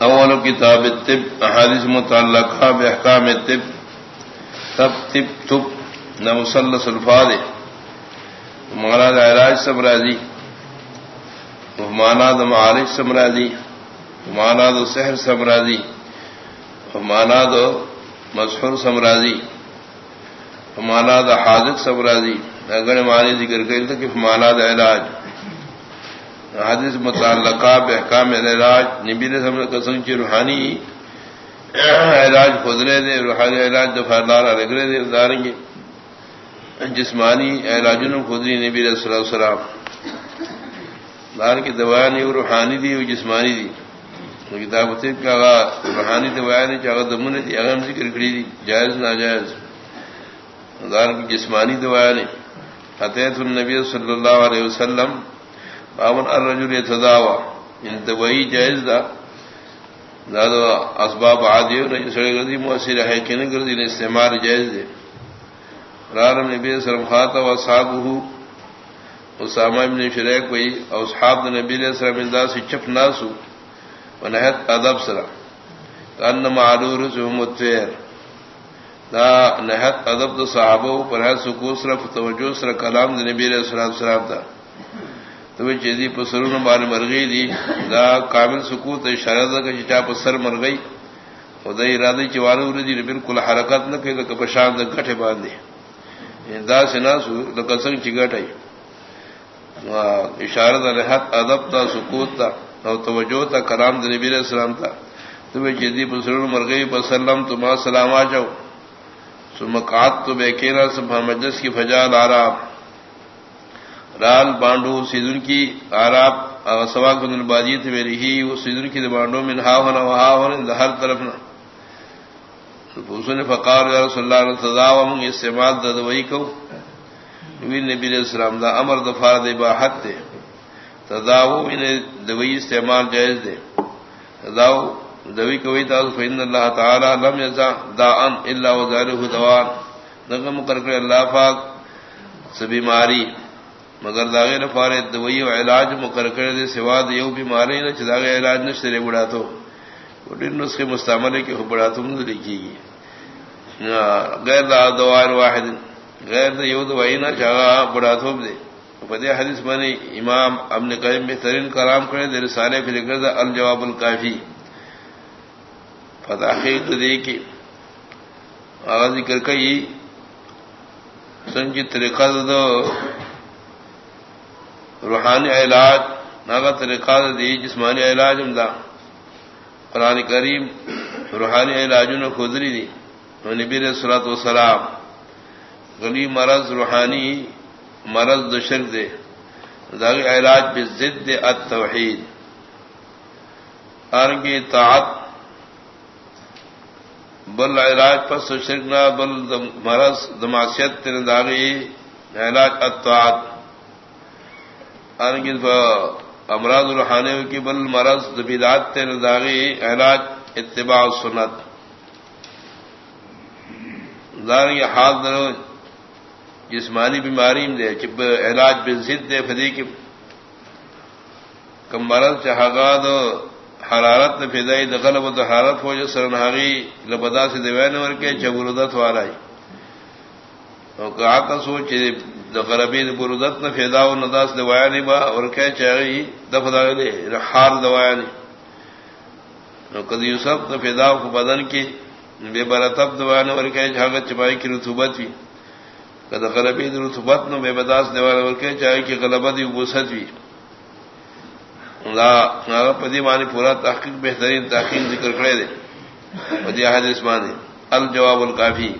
اول کتاب طب، احادیث متعلقہ بحکام طب۔ تب طب تب نہ مسلس الفاظ۔ مانا دا علاج سمراضی مانا د معالج سمراضی مانا دو سحر سمراضی مانا دو مشہور سمراضی مانا دا حاضر سمراضی اگر مانی ذکر کر کہ مانا دا علاج۔ حادث متعلقہ بحکام علاج، نبی نے سمجھ قسم کی روحانی علاج خدرے دے، روحانی علاج دفاردار رگڑے دے اداریں گے جسمانی علاج خدری نبی صلی اللہ السلام دار کی دوا نہیں وہ روحانی دی، وہ جسمانی دی۔ کتاب مطلب کا روحانی دوا نہیں چاہا دمن دی اہم ذکر کری دی، جائز ناجائز۔ دار کی جسمانی دوا نہیں حتیت النبی صلی اللہ علیہ وسلم بابن الرجل يتداوى. یعنی ان دوائی جائز دا. دادو اسباب عادی اور سڑے گردی مؤثر ہے کہ نہ گردی نے استعمال جائز دے. رارم نبی صلی اللہ علیہ وسلم و صحابہ اسامہ ابن شریک کوئی اور اصحاب نبی علیہ السلام اندا سے چپ ناسو، و ونہت ادب سرا. کان معلور سهم الطير دا نہت ادب تو صحابہ، پر ہے سکوت صرف توجہ سر کلام نبی علیہ الصلوۃ والسلام دا. تو چیزی پسرون بار مرغی دی، دا کامل سکوت اشارہ دا کہ چا پسر مر گئی خدا ارادے چوارو دی بالکل حرکت نہ کہ کہ پشان دا گٹھے باندھے یعنی دا سنا سو دا کسنگ چ گٹھائی اشارہ دا ادب تا سکوت تا او توجہ تا کلام دا نبی علیہ السلام تا تو چیزی پسرون مر گئی بسلم تو ما سلام آ جاؤ ثم تو بے کینا سبحان مجلس کی فجال آرام رال بانڈو سیدن کی آراب سوال بن البادی تھے میری ہی، وہ سیدن کی بانڈو میں نہا ہونا، وہا ہونا ہر طرف نہ نے فقار یا رسول اللہ نے سزا ہوں استعمال دا دوئی کو۔ نبی نبی علیہ السلام دا امر دفار دے باحت دے۔ تداو انہیں دوئی استعمال جائز دے۔ تداو دوی کوئی تا فإن اللہ تعالی لم یزا داءن الا وزارہ دوان۔ نغم کرکر اللہ پاک سبھی ماری۔ مگر داغے نہ فارے دوئی و علاج مقرر کر دے سوا دیو بیماری نہ چداغے علاج نہ شرے بڑا تو۔ وڈن نسخے مستعمل کے بڑا تم نے لکھی گی غیر دا دوا واحد، غیر دیو دوائی نہ چاہا بڑا تو دے۔ فدی حدیث بنی امام ابن قیم بہترین کلام کرے دے رسالے پھر لکھ دا الجواب الکافی۔ فتاحی تو دے کی آغاز ذکر کئی، سنجی طریقہ دو۔ روحانی علاج، ناغت طریقہ دی، جسمانی علاج امدا قرآن کریم روحانی علاج نے خدری دی نبی صلاحت وسلام غلی مرض روحانی، مرض دشر دے۔ داغ علاج بے ضد التوحید۔ آر کی طاعت بل علاج پس شرکنا بل مرض دماسیت داغی علاج الطاعت امراض الحانے کی بل مرض دبیدات داغی علاج اتباع سنت۔ دار حال در جسمانی بیماری میں دے چب علاج بے دے فدی کی کم مرض چہاگا دو حرارت نے فدائی دخل و حرارت ہو، جو سرنہاگی لبدا سے دیوین ور کے چبردت والا کہا کا سوچ غربی بردت نہ فیدا و نداس دوایا نہیں با اور کہ چاہیے دفدا ہار دوایا نہیں کدی یوسف نہ فیدا کو بدن کی بے برتب دوایا نے اور کہ جھاگت چپائی کی رتوبت بھی کد غربی رتوبت نہ بے بداس دوایا اور کہ چاہے کی غلبت بھی وسط بھی پدی مانی پورا تحقیق بہترین تحقیق ذکر کرے دے پدی حدیث مانی الجواب الکافی۔